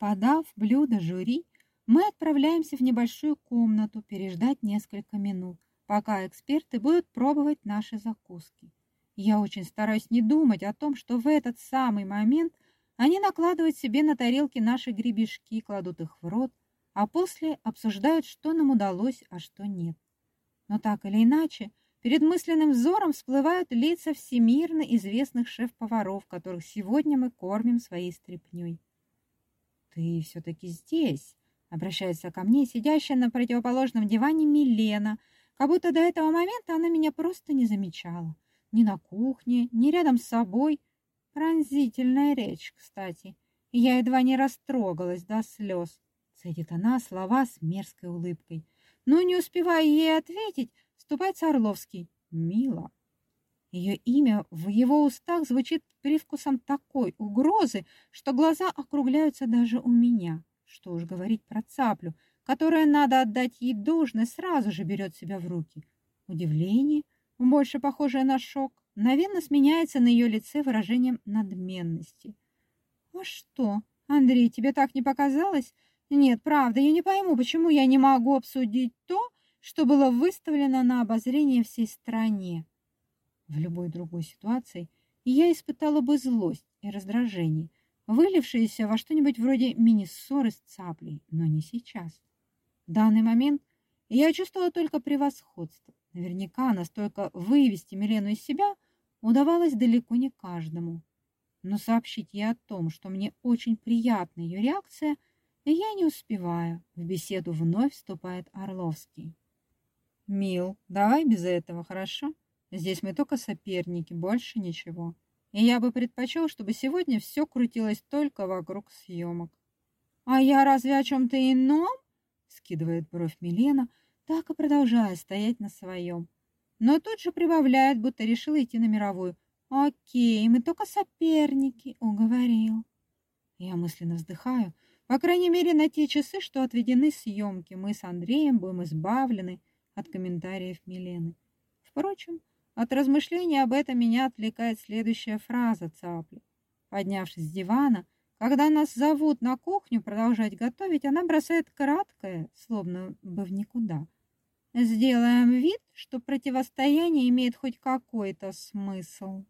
Подав блюдо жюри, мы отправляемся в небольшую комнату переждать несколько минут, пока эксперты будут пробовать наши закуски. Я очень стараюсь не думать о том, что в этот самый момент они накладывают себе на тарелки наши гребешки, кладут их в рот, а после обсуждают, что нам удалось, а что нет. Но так или иначе, перед мысленным взором всплывают лица всемирно известных шеф-поваров, которых сегодня мы кормим своей стряпнёй. «Ты все-таки здесь?» — обращается ко мне сидящая на противоположном диване Милена, как будто до этого момента она меня просто не замечала. Ни на кухне, ни рядом с собой. Пронзительная речь, кстати. Я едва не растрогалась до слез. Цедит она слова с мерзкой улыбкой. Но не успевая ей ответить, вступает Орловский. Мила. Ее имя в его устах звучит привкусом такой угрозы, что глаза округляются даже у меня. Что уж говорить про цаплю, которая, надо отдать ей должность, сразу же берет себя в руки. Удивление, больше похожее на шок, мгновенно сменяется на ее лице выражением надменности. «А что, Андрей, тебе так не показалось? Нет, правда, я не пойму, почему я не могу обсудить то, что было выставлено на обозрение всей стране». В любой другой ситуации я испытала бы злость и раздражение, вылившиеся во что-нибудь вроде мини-ссоры с цаплей, но не сейчас. В данный момент я чувствовала только превосходство. Наверняка настолько вывести Милену из себя удавалось далеко не каждому. Но сообщить ей о том, что мне очень приятна ее реакция, я не успеваю. В беседу вновь вступает Орловский. «Мил, давай без этого, хорошо?» Здесь мы только соперники, больше ничего. И я бы предпочел, чтобы сегодня все крутилось только вокруг съемок. «А я разве о чем-то ином?» скидывает бровь Милена, так и продолжая стоять на своем. Но тут же прибавляет, будто решила идти на мировую. «Окей, мы только соперники», — уговорил. Я мысленно вздыхаю. По крайней мере, на те часы, что отведены съемки, мы с Андреем будем избавлены от комментариев Милены. Впрочем, от размышления об этом меня отвлекает следующая фраза цапли. Поднявшись с дивана, когда нас зовут на кухню продолжать готовить, она бросает краткое, словно бы в никуда. Сделаем вид, что противостояние имеет хоть какой-то смысл.